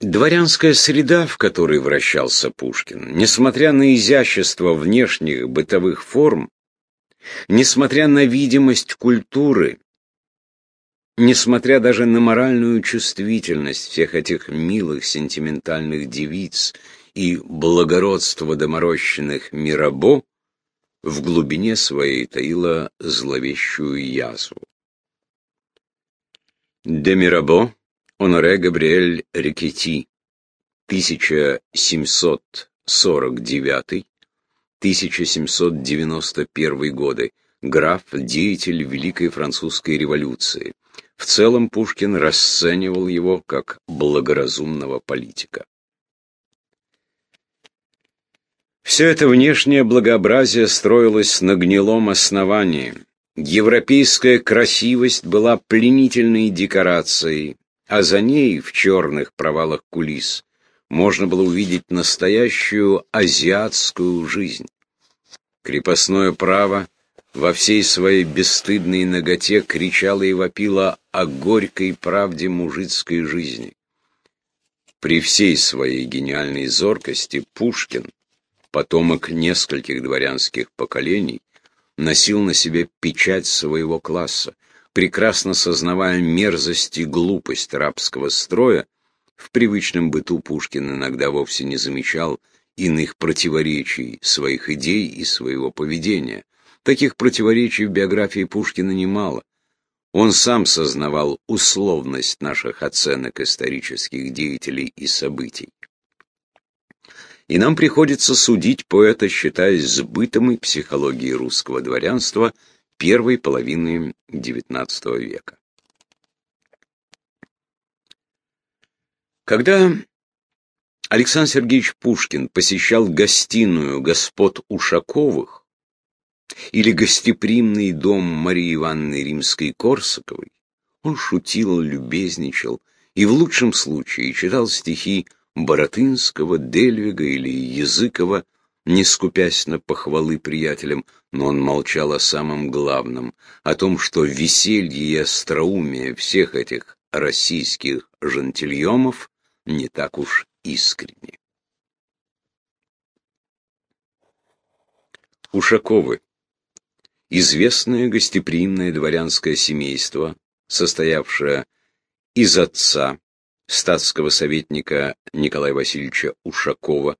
Дворянская среда, в которой вращался Пушкин, несмотря на изящество внешних бытовых форм, несмотря на видимость культуры, несмотря даже на моральную чувствительность всех этих милых сентиментальных девиц и благородство доморощенных Мирабо, в глубине своей таила зловещую язву. Де Мирабо Оноре Габриэль Рикетти, 1749-1791 годы, граф, деятель Великой Французской революции. В целом Пушкин расценивал его как благоразумного политика. Все это внешнее благообразие строилось на гнилом основании. Европейская красивость была пленительной декорацией, а за ней, в черных провалах кулис, можно было увидеть настоящую азиатскую жизнь. Крепостное право во всей своей бесстыдной ноготе кричало и вопило о горькой правде мужицкой жизни. При всей своей гениальной зоркости Пушкин, потомок нескольких дворянских поколений, носил на себе печать своего класса, прекрасно сознавая мерзость и глупость рабского строя, в привычном быту Пушкин иногда вовсе не замечал иных противоречий своих идей и своего поведения. Таких противоречий в биографии Пушкина немало. Он сам сознавал условность наших оценок исторических деятелей и событий. И нам приходится судить поэта, считаясь сбытом психологии русского дворянства – первой половины XIX века. Когда Александр Сергеевич Пушкин посещал гостиную господ Ушаковых или гостеприимный дом Марии Ивановны Римской-Корсаковой, он шутил, любезничал и в лучшем случае читал стихи Боротынского, Дельвига или Языкова не скупясь на похвалы приятелям, но он молчал о самом главном, о том, что веселье и остроумие всех этих российских жентильемов не так уж искренне. Ушаковы. Известное гостеприимное дворянское семейство, состоявшее из отца, статского советника Николая Васильевича Ушакова,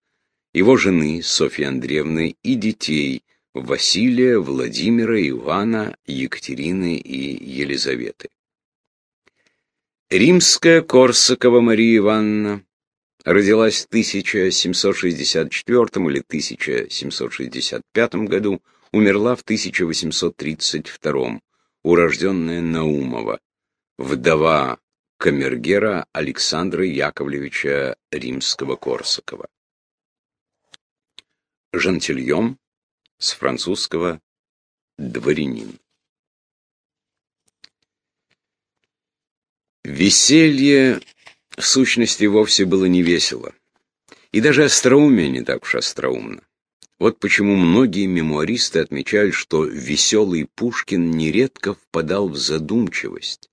его жены Софьи Андреевны и детей Василия, Владимира, Ивана, Екатерины и Елизаветы. Римская Корсакова Мария Ивановна родилась в 1764 или 1765 году, умерла в 1832, урожденная Наумова, вдова камергера Александра Яковлевича Римского-Корсакова. Жантильем с французского «дворянин». Веселье в сущности вовсе было не весело. И даже остроумие не так уж остроумно. Вот почему многие мемуаристы отмечают, что веселый Пушкин нередко впадал в задумчивость,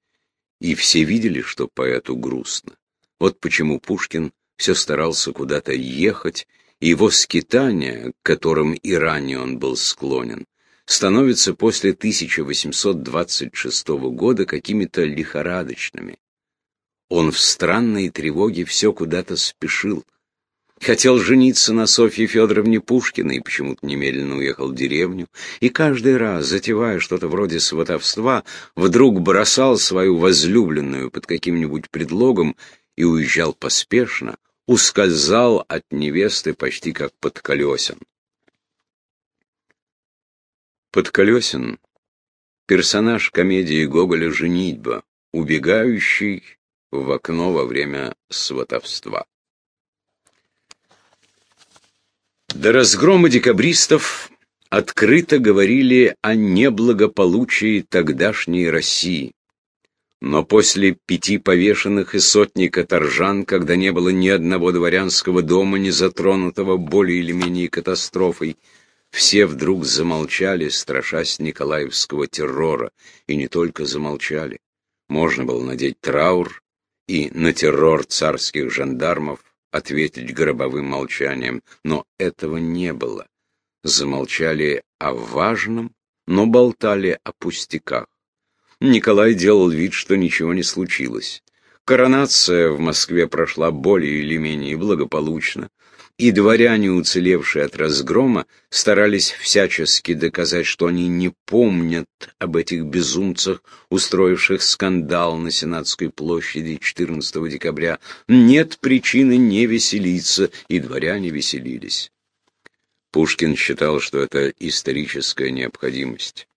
и все видели, что поэту грустно. Вот почему Пушкин все старался куда-то ехать его скитания, к которым и ранее он был склонен, становятся после 1826 года какими-то лихорадочными. Он в странной тревоге все куда-то спешил. Хотел жениться на Софье Федоровне Пушкиной почему-то немедленно уехал в деревню, и каждый раз, затевая что-то вроде сватовства, вдруг бросал свою возлюбленную под каким-нибудь предлогом и уезжал поспешно, ускользал от невесты почти как Подколесин. Подколесин — персонаж комедии Гоголя «Женитьба», убегающий в окно во время сватовства. До разгрома декабристов открыто говорили о неблагополучии тогдашней России. Но после пяти повешенных и сотни каторжан, когда не было ни одного дворянского дома, не затронутого более или менее катастрофой, все вдруг замолчали, страшась Николаевского террора, и не только замолчали. Можно было надеть траур и на террор царских жандармов ответить гробовым молчанием, но этого не было. Замолчали о важном, но болтали о пустяках. Николай делал вид, что ничего не случилось. Коронация в Москве прошла более или менее благополучно и дворяне, уцелевшие от разгрома, старались всячески доказать, что они не помнят об этих безумцах, устроивших скандал на Сенатской площади 14 декабря. Нет причины не веселиться, и дворяне веселились. Пушкин считал, что это историческая необходимость.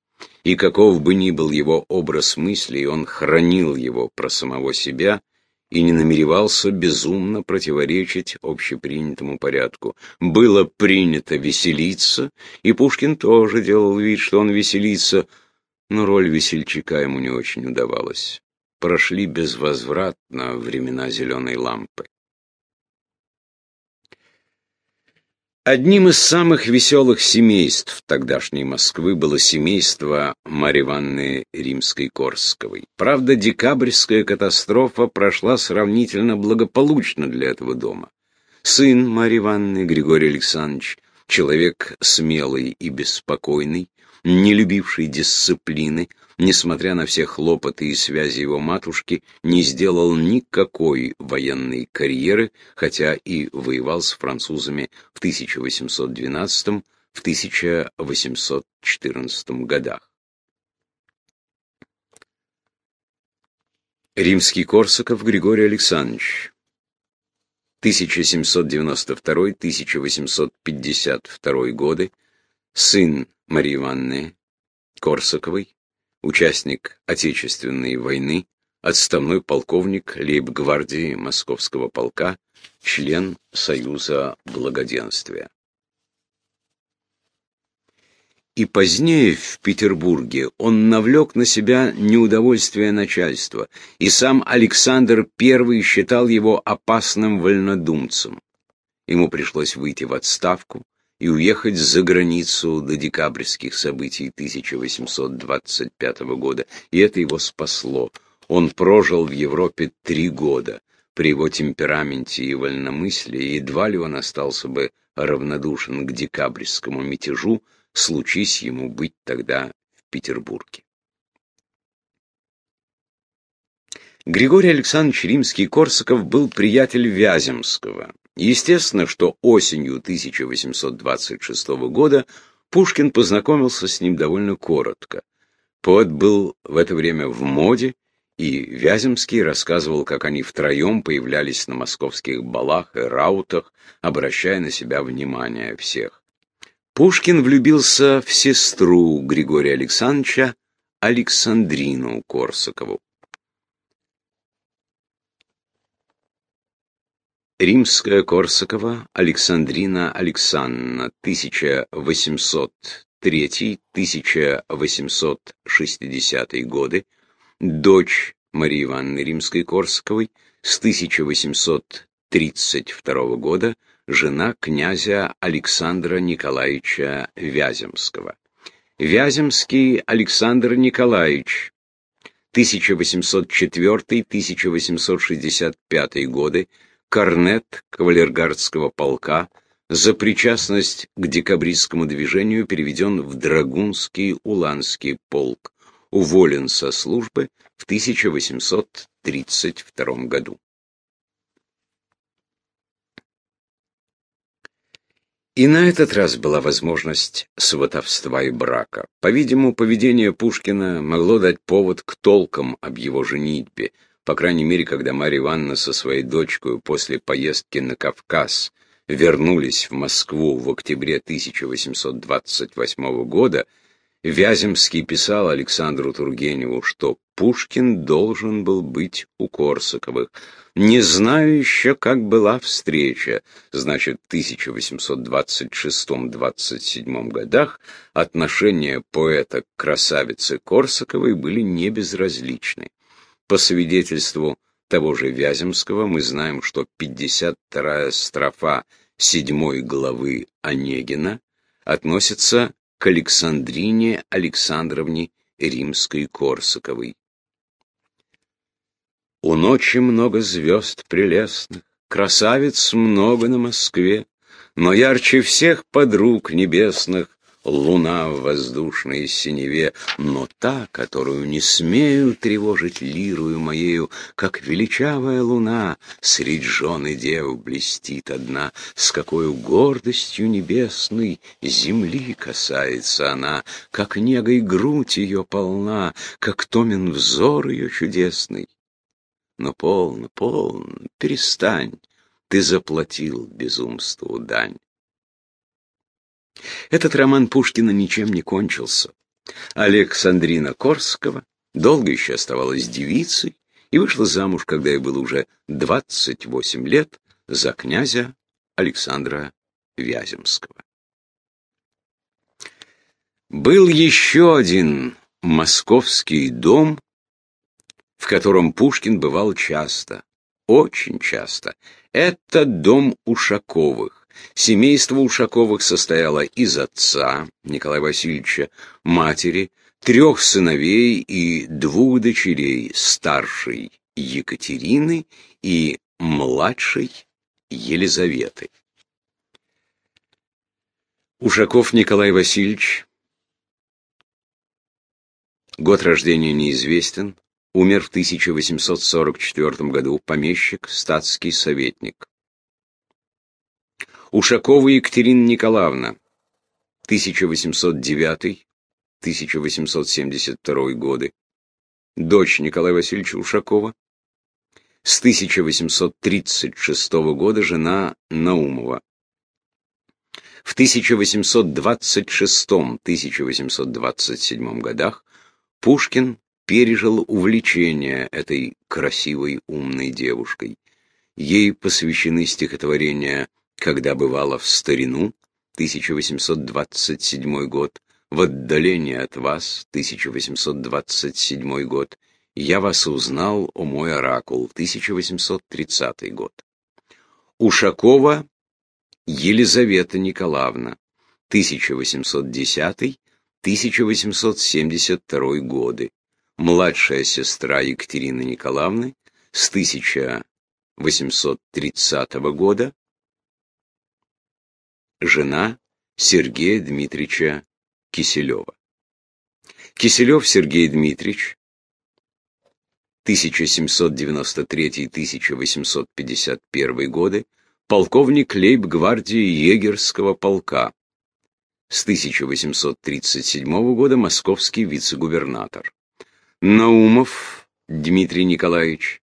И каков бы ни был его образ мыслей, он хранил его про самого себя – и не намеревался безумно противоречить общепринятому порядку. Было принято веселиться, и Пушкин тоже делал вид, что он веселится, но роль весельчака ему не очень удавалась. Прошли безвозвратно времена зеленой лампы. Одним из самых веселых семейств тогдашней Москвы было семейство Марьи Ивановны Римской-Корсковой. Правда, декабрьская катастрофа прошла сравнительно благополучно для этого дома. Сын Марьи Ивановны, Григорий Александрович, человек смелый и беспокойный, не любивший дисциплины, несмотря на все хлопоты и связи его матушки, не сделал никакой военной карьеры, хотя и воевал с французами в 1812 в 1814 годах. Римский Корсаков Григорий Александрович 1792-1852 годы, сын Марии Ивановны Корсаковой, участник Отечественной войны, отставной полковник лейб-гвардии Московского полка, член Союза Благоденствия. И позднее в Петербурге он навлек на себя неудовольствие начальства, и сам Александр I считал его опасным вольнодумцем. Ему пришлось выйти в отставку, и уехать за границу до декабрьских событий 1825 года, и это его спасло. Он прожил в Европе три года. При его темпераменте и вольномыслии едва ли он остался бы равнодушен к декабрьскому мятежу, случись ему быть тогда в Петербурге. Григорий Александрович Римский-Корсаков был приятель Вяземского, Естественно, что осенью 1826 года Пушкин познакомился с ним довольно коротко. Поэт был в это время в моде, и Вяземский рассказывал, как они втроем появлялись на московских балах и раутах, обращая на себя внимание всех. Пушкин влюбился в сестру Григория Александровича, Александрину Корсакову. Римская Корсакова Александрина Александровна, 1803-1860 годы, дочь Марии Ивановны Римской-Корсаковой, с 1832 года, жена князя Александра Николаевича Вяземского. Вяземский Александр Николаевич, 1804-1865 годы, корнет кавалергардского полка, за причастность к декабристскому движению переведен в Драгунский Уланский полк, уволен со службы в 1832 году. И на этот раз была возможность сватовства и брака. По-видимому, поведение Пушкина могло дать повод к толкам об его женитьбе, по крайней мере, когда Марья Ивановна со своей дочкой после поездки на Кавказ вернулись в Москву в октябре 1828 года, Вяземский писал Александру Тургеневу, что Пушкин должен был быть у Корсаковых. Не знаю еще, как была встреча, значит, в 1826-27 годах отношения поэта к красавице Корсаковой были не безразличны. По свидетельству того же Вяземского мы знаем, что 52-я строфа 7 главы Онегина относится к Александрине Александровне Римской-Корсаковой. У ночи много звезд прелестных, Красавиц много на Москве, Но ярче всех подруг небесных Луна в воздушной синеве, но та, которую не смею тревожить лирую моею, как величавая луна, средь жен и дев блестит одна, с какой гордостью небесной земли касается она, как негой грудь ее полна, как томен взор ее чудесный. Но полно, полно, перестань, ты заплатил безумству дань. Этот роман Пушкина ничем не кончился. Александрина Корского долго еще оставалась девицей и вышла замуж, когда ей было уже 28 лет, за князя Александра Вяземского. Был еще один московский дом, в котором Пушкин бывал часто, очень часто. Это дом Ушаковых. Семейство Ушаковых состояло из отца, Николая Васильевича, матери, трех сыновей и двух дочерей, старшей Екатерины и младшей Елизаветы. Ушаков Николай Васильевич, год рождения неизвестен, умер в 1844 году, помещик, статский советник. Ушакова Екатерина Николаевна, 1809-1872 годы, дочь Николая Васильевича Ушакова, с 1836 года жена Наумова. В 1826-1827 годах Пушкин пережил увлечение этой красивой умной девушкой. Ей посвящены стихотворения когда бывало в старину, 1827 год, в отдалении от вас, 1827 год, я вас узнал, о мой оракул, 1830 год. Ушакова Елизавета Николаевна, 1810-1872 годы, младшая сестра Екатерины Николаевны с 1830 года жена Сергея Дмитриевича Киселева. Киселев Сергей Дмитриевич, 1793-1851 годы, полковник лейб-гвардии егерского полка, с 1837 года московский вице-губернатор. Наумов Дмитрий Николаевич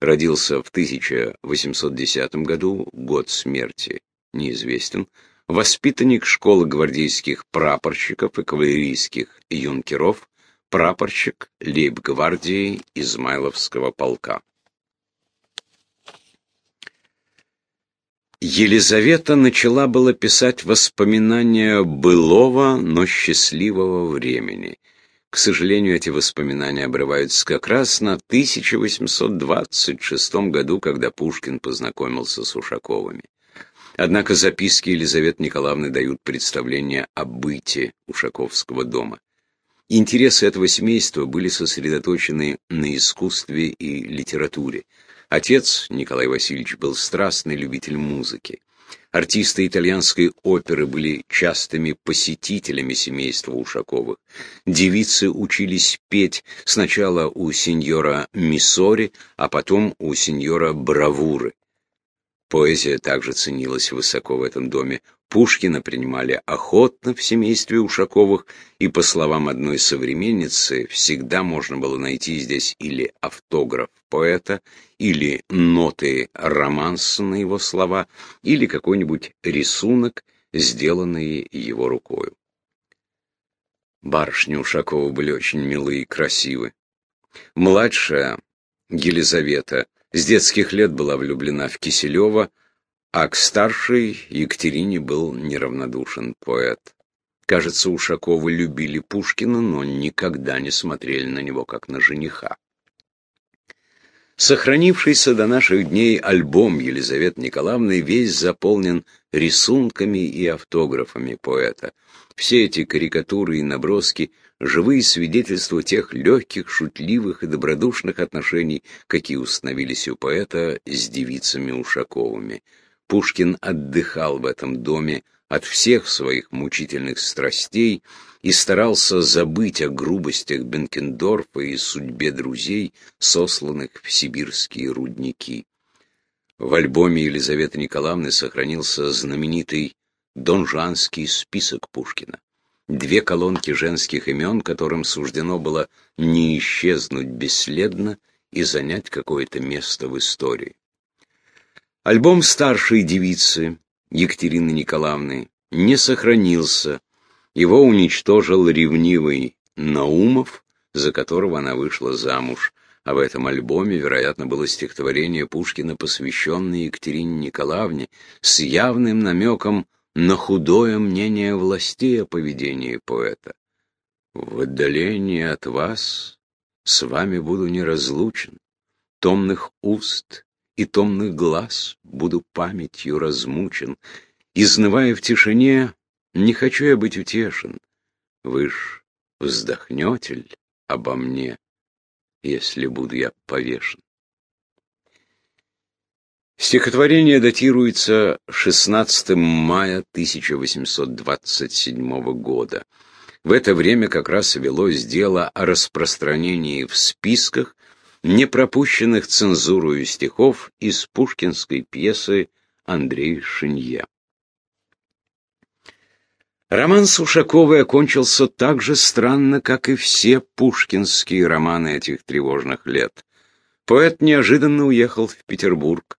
родился в 1810 году, год смерти неизвестен, воспитанник школы гвардейских прапорщиков и кавалерийских юнкеров, прапорщик лейб-гвардии Измайловского полка. Елизавета начала было писать воспоминания былого, но счастливого времени. К сожалению, эти воспоминания обрываются как раз на 1826 году, когда Пушкин познакомился с Ушаковыми. Однако записки Елизаветы Николаевны дают представление о быте Ушаковского дома. Интересы этого семейства были сосредоточены на искусстве и литературе. Отец, Николай Васильевич, был страстный любитель музыки. Артисты итальянской оперы были частыми посетителями семейства Ушаковых. Девицы учились петь сначала у сеньора Миссори, а потом у сеньора Бравуры. Поэзия также ценилась высоко в этом доме. Пушкина принимали охотно в семействе Ушаковых, и, по словам одной современницы, всегда можно было найти здесь или автограф поэта, или ноты романса на его слова, или какой-нибудь рисунок, сделанный его рукою. Барышни Ушакова были очень милые и красивы. Младшая, Елизавета, с детских лет была влюблена в Киселева, а к старшей Екатерине был неравнодушен поэт. Кажется, Ушаковы любили Пушкина, но никогда не смотрели на него как на жениха. Сохранившийся до наших дней альбом Елизаветы Николаевны весь заполнен рисунками и автографами поэта. Все эти карикатуры и наброски живые свидетельства тех легких, шутливых и добродушных отношений, какие установились у поэта с девицами Ушаковыми. Пушкин отдыхал в этом доме от всех своих мучительных страстей и старался забыть о грубостях Бенкендорфа и судьбе друзей, сосланных в сибирские рудники. В альбоме Елизаветы Николаевны сохранился знаменитый донжанский список Пушкина. Две колонки женских имен, которым суждено было не исчезнуть бесследно и занять какое-то место в истории. Альбом старшей девицы Екатерины Николаевны не сохранился, его уничтожил ревнивый Наумов, за которого она вышла замуж, а в этом альбоме, вероятно, было стихотворение Пушкина, посвященное Екатерине Николаевне, с явным намеком на худое мнение властей о поведении поэта. В отдалении от вас с вами буду неразлучен, томных уст и томных глаз буду памятью размучен, изнывая в тишине, не хочу я быть утешен. Вы ж вздохнете обо мне, если буду я повешен? Стихотворение датируется 16 мая 1827 года. В это время как раз велось дело о распространении в списках непропущенных цензурою стихов из пушкинской пьесы Андрей Шинье. Роман с Ушаковой окончился так же странно, как и все пушкинские романы этих тревожных лет. Поэт неожиданно уехал в Петербург,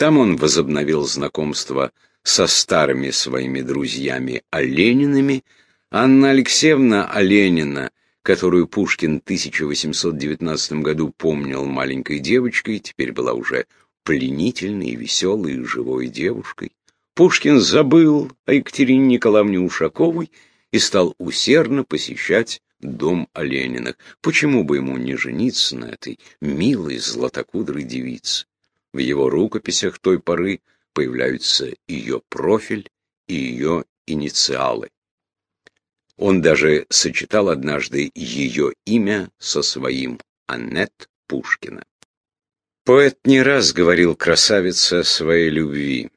там он возобновил знакомство со старыми своими друзьями Оленинами. Анна Алексеевна Оленина, которую Пушкин в 1819 году помнил маленькой девочкой, теперь была уже пленительной, веселой и живой девушкой. Пушкин забыл о Екатерине Николаевне Ушаковой и стал усердно посещать дом Олениных. Почему бы ему не жениться на этой милой златокудрой девице? В его рукописях той поры появляются ее профиль и ее инициалы. Он даже сочетал однажды ее имя со своим Аннет Пушкина. Поэт не раз говорил красавице о своей любви.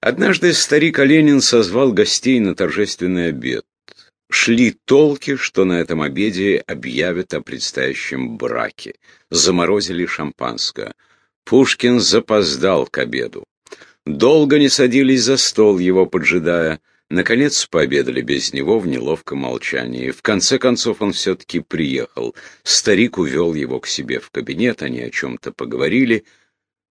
Однажды старик Оленин созвал гостей на торжественный обед. Шли толки, что на этом обеде объявят о предстоящем браке. Заморозили шампанское. Пушкин запоздал к обеду. Долго не садились за стол, его поджидая. Наконец пообедали без него в неловком молчании. В конце концов он все-таки приехал. Старик увел его к себе в кабинет, они о чем-то поговорили.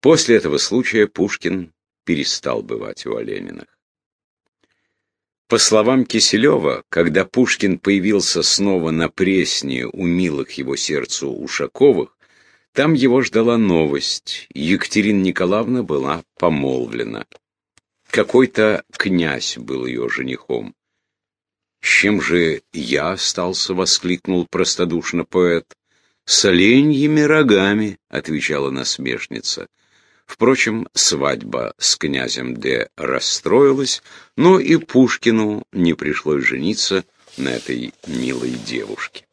После этого случая Пушкин перестал бывать у Олениных. По словам Киселева, когда Пушкин появился снова на Пресне у милых его сердцу Ушаковых, там его ждала новость. Екатерина Николаевна была помолвлена. Какой-то князь был ее женихом. «С чем же я остался?» — воскликнул простодушно поэт. «С оленьими рогами», — отвечала насмешница. Впрочем, свадьба с князем Д. расстроилась, но и Пушкину не пришлось жениться на этой милой девушке.